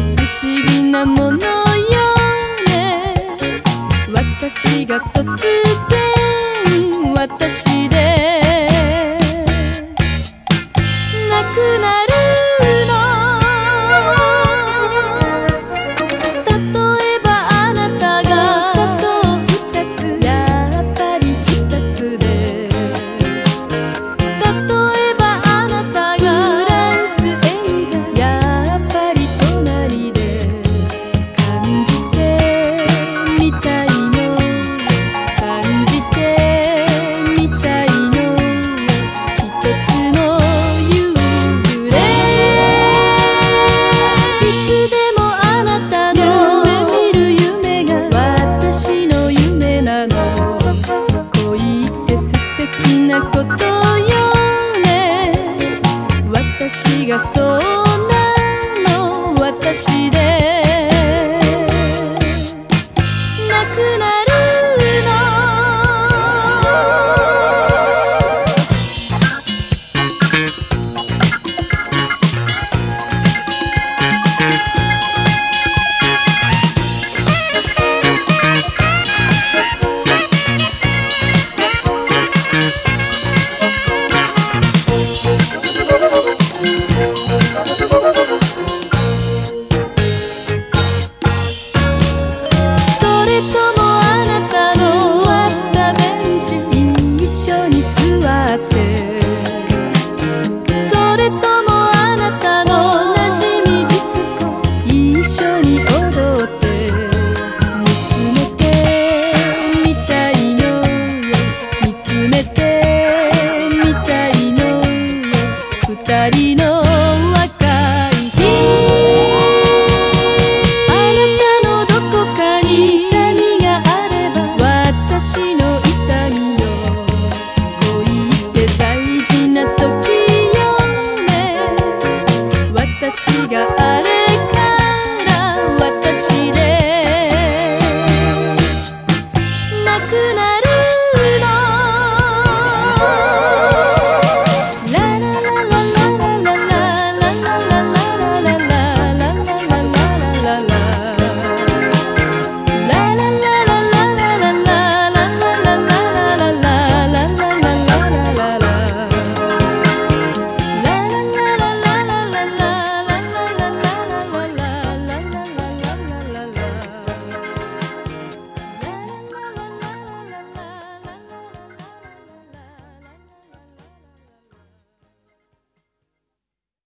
て不思議なものよね。私が突然私大事な時よね私が